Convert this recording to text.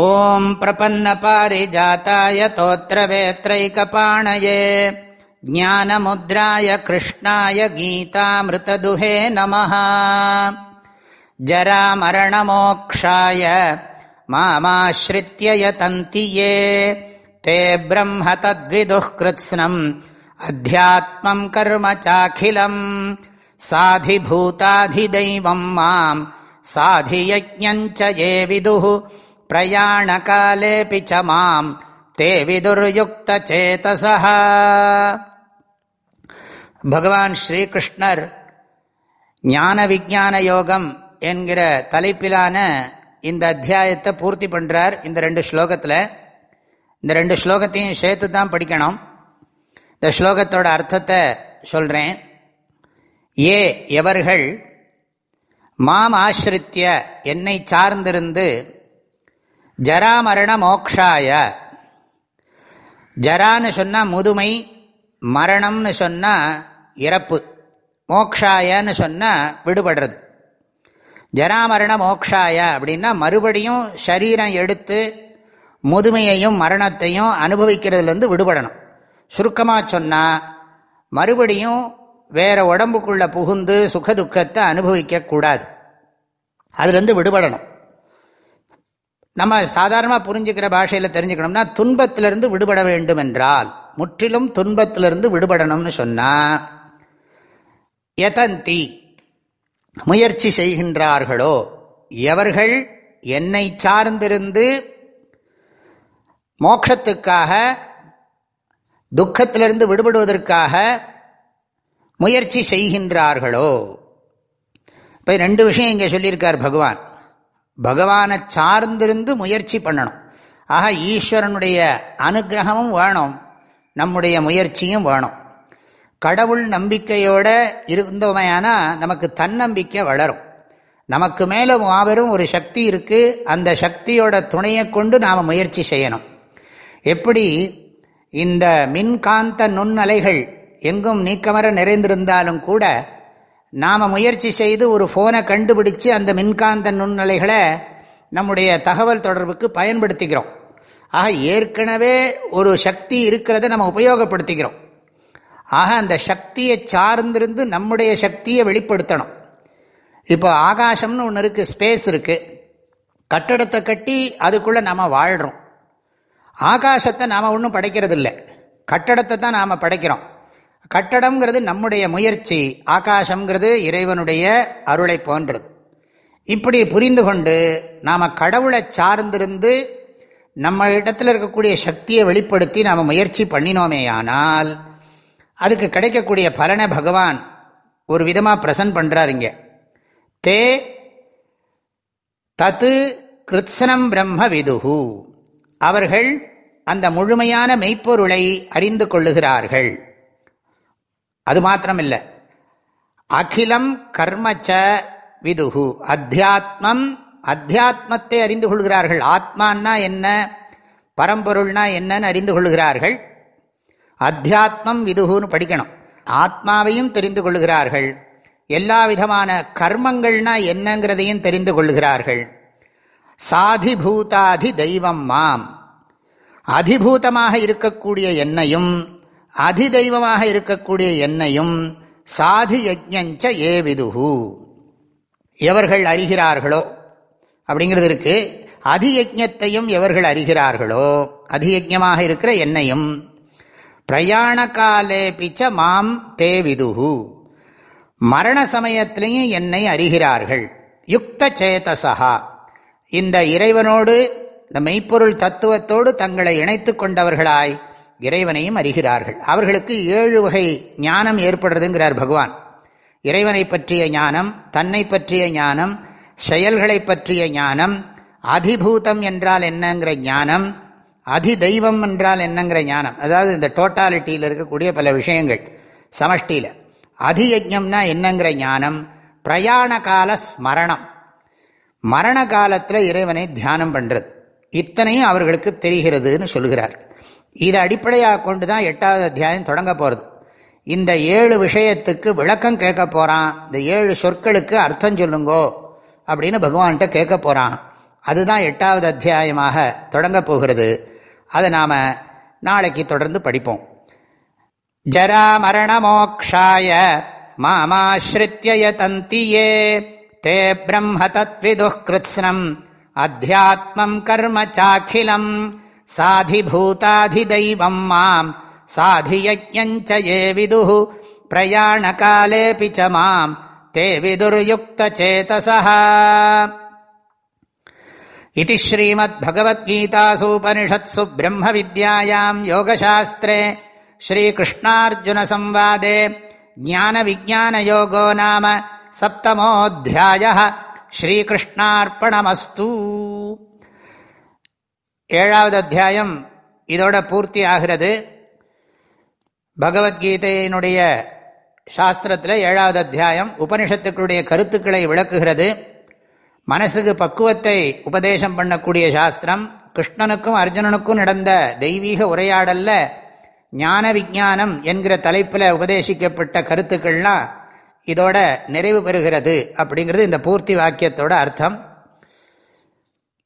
ॐ प्रपन्नपारिजाताय तोत्रवेत्रैकपाणये ज्ञानमुद्राय कृष्णाय गीतामृतदुहे नमः जरामरणमोक्षाय मामाश्रित्य यतन्ति ये ते ब्रह्म तद्विदुः कृत्स्नम् अध्यात्मम् कर्म चाखिलम् साधिभूताधिदैवम् माम् साधियज्ञम् च ये विदुः பிரயாணகாலேபி ச மாம் தே விதுர்யுக்தேதசா பகவான் ஸ்ரீகிருஷ்ணர் ஞான விஜான யோகம் என்கிற தலைப்பிலான இந்த அத்தியாயத்தை பூர்த்தி பண்ணுறார் இந்த ரெண்டு ஸ்லோகத்தில். இந்த ரெண்டு ஸ்லோகத்தையும் சேர்த்து தான் படிக்கணும். இந்த ஸ்லோகத்தோட அர்த்தத்தை சொல்கிறேன் ஏ எவர்கள் மாம் ஆசிரித்திய என்னை சார்ந்திருந்து ஜராமரண மோக்ஷாய ஜரான்னு சொன்னால் முதுமை மரணம்னு சொன்னால் இறப்பு. மோக்ஷாயன்னு சொன்னால் விடுபடுறது. ஜராமரண மோக்ஷாய அப்படின்னா மறுபடியும் சரீரம் எடுத்து முதுமையையும் மரணத்தையும் அனுபவிக்கிறதுலேருந்து விடுபடணும். சுருக்கமாக சொன்னால் மறுபடியும் வேறு உடம்புக்குள்ளே புகுந்து சுகதுக்கத்தை அனுபவிக்கக்கூடாது. அதுலேருந்து விடுபடணும். நம்ம சாதாரணமாக புரிஞ்சுக்கிற பாஷையில் தெரிஞ்சுக்கணும்னா துன்பத்திலிருந்து விடுபட வேண்டும் என்றால் முற்றிலும் துன்பத்திலிருந்து விடுபடணும்னு சொன்னால் எதந்தி முயற்சி செய்கின்றார்களோ எவர்கள் என்னை சார்ந்திருந்து மோட்சத்துக்காக துக்கத்திலிருந்து விடுபடுவதற்காக முயற்சி செய்கின்றார்களோ? இப்போ ரெண்டு விஷயம் இங்கே சொல்லியிருக்கார் பகவான். பகவானை சார்ந்திருந்து முயற்சி பண்ணணும். ஆக ஈஸ்வரனுடைய அனுகிரகமும் வேணும். நம்முடைய முயற்சியும் வேணும். கடவுள் நம்பிக்கையோடு இருந்தோமையானா நமக்கு தன்னம்பிக்கை வளரும். நமக்கு மேலே மாபெரும் ஒரு சக்தி இருக்குது அந்த சக்தியோட துணையை கொண்டு நாம் முயற்சி செய்யணும். எப்படி? இந்த மின்காந்த நுண்ணலைகள் எங்கும் நீக்கமர நிறைந்திருந்தாலும் கூட நாம் முயற்சி செய்து ஒரு ஃபோனை கண்டுபிடிச்சு அந்த மின்காந்த நுண்ணலைகளை நம்முடைய தகவல் தொடர்புக்கு பயன்படுத்திக்கிறோம் ஆக ஏற்கனவே ஒரு சக்தி இருக்கிறத நம்ம உபயோகப்படுத்திக்கிறோம். ஆக அந்த சக்தியை சார்ந்திருந்து நம்முடைய சக்தியை வெளிப்படுத்தணும். இப்போ ஆகாசம்னு ஒன்று இருக்குது ஸ்பேஸ் இருக்குது கட்டடத்தை கட்டி அதுக்குள்ளே நாம் வாழ்கிறோம் ஆகாசத்தை நாம் ஒன்றும் படைக்கிறது இல்லை கட்டடத்தை தான் நாம் படைக்கிறோம். கட்டடம்ங்கிறது நம்முடைய முயற்சி ஆகாசம்ங்கிறது இறைவனுடைய அருளை போன்றது. இப்படி புரிந்து கொண்டு நாம் கடவுளை சார்ந்திருந்து நம்ம இடத்துல இருக்கக்கூடிய சக்தியை வெளிப்படுத்தி நாம் முயற்சி பண்ணினோமேயானால் அதுக்கு கிடைக்கக்கூடிய பலனை பகவான் ஒரு விதமாக பிரசன்ட் பண்ணுறார் இங்கே. தே தத்து கிருத்சனம் பிரம்ம விதுகு அவர்கள் அந்த முழுமையான மெய்ப்பொருளை அறிந்து கொள்ளுகிறார்கள். அது மாத்திரமில்லை. அகிலம் கர்மச்ச விதுகு அத்தியாத்மம் அத்தியாத்மத்தை அறிந்து கொள்கிறார்கள். ஆத்மான்னா என்ன? பரம்பொருள்னா என்னன்னு அறிந்து கொள்கிறார்கள். அத்தியாத்மம் விதுகுன்னு படிக்கணும். ஆத்மாவையும் தெரிந்து கொள்கிறார்கள். எல்லா விதமான கர்மங்கள்னா என்னங்கிறதையும் தெரிந்து கொள்கிறார்கள். சாதிபூதாதி தெய்வம் மாம். அதிபூதமாக இருக்கக்கூடிய என்னையும் அதிதெய்வமாக இருக்கக்கூடிய என்னையும் சாதி யஜ்ஞஞ்ச ஏ விதுகு எவர்கள் அறிகிறார்களோ அப்படிங்கிறது இருக்கு. அதியஜத்தையும் எவர்கள் அறிகிறார்களோ அதியஜமாக இருக்கிற என்னையும் பிரயாண காலே பிச்ச மாம் தே விதுகு மரண சமயத்திலையும் என்னை அறிகிறார்கள். யுக்த சேதசா இந்த இறைவனோடு இந்த மெய்ப்பொருள் தத்துவத்தோடு தங்களை இணைத்து கொண்டவர்களாய் இறைவனையும் அறிகிறார்கள். அவர்களுக்கு ஏழு வகை ஞானம் ஏற்படுறதுங்கிறார் பகவான். இறைவனை பற்றிய ஞானம் தன்னை பற்றிய ஞானம் செயல்களை பற்றிய ஞானம் அதிபூதம் என்றால் என்னங்கிற ஞானம் அதி தெய்வம் என்றால் என்னங்கிற ஞானம். அதாவது இந்த டோட்டாலிட்டியில் இருக்கக்கூடிய பல விஷயங்கள் சமஷ்டியில். அதியஜம்னா என்னங்கிற ஞானம் பிரயாண கால ஸ்மரணம். மரண காலத்தில் இறைவனை தியானம் பண்ணுறது இத்தனையும் அவர்களுக்கு தெரிகிறதுன்னு சொல்கிறார் இதை அடிப்படையாக கொண்டு தான் எட்டாவது அத்தியாயம் தொடங்க போகிறது இந்த ஏழு விஷயத்துக்கு விளக்கம் கேட்க போகிறான் இந்த ஏழு சொற்களுக்கு அர்த்தம் சொல்லுங்கோ அப்படின்னு பகவான்கிட்ட கேட்க போகிறான் அதுதான் எட்டாவது அத்தியாயமாக தொடங்கப் போகிறது. அதை நாம் நாளைக்கு தொடர்ந்து படிப்போம். ஜரா மரண மோக்ஷாய மாமாஸ்ரித்ய தந்தியே தே பிரம்ம தத்விதுः அத்தியாத்மம் கர்ம சாக்கிலம். சாதிபூதாதிதைவம் மாம் சாதியஜஞ்ச ஏ விது பிரயாணகாலேபி ச மாம் தே விதுர்யுக்தேதசா இது ஸ்ரீமத்பகவத்கீதாசூபனிஷத்சு பிரம்மவித்யாயாம் யோகசாஸ்திரே ஸ்ரீகிருஷ்ணார்ஜுனசம்வாதே ஞானவிஜானயோகோ நாம சப்தமோऽध्यायः श्रीकृष्णार्पणमस्तु। ஏழாவது அத்தியாயம் இதோட பூர்த்தி ஆகிறது. பகவத்கீதையினுடைய சாஸ்திரத்தில் ஏழாவது அத்தியாயம் உபனிஷத்துக்களுடைய கருத்துக்களை விளக்குகிறது. மனசுக்கு பக்குவத்தை உபதேசம் பண்ணக்கூடிய சாஸ்திரம். கிருஷ்ணனுக்கும் அர்ஜுனனுக்கும் நடந்த தெய்வீக உரையாடலில் ஞான விஜானம் என்கிற தலைப்பில் உபதேசிக்கப்பட்ட கருத்துக்கள்லாம் இதோட நிறைவு பெறுகிறது அப்படிங்கிறது இந்த பூர்த்தி வாக்கியத்தோட அர்த்தம்.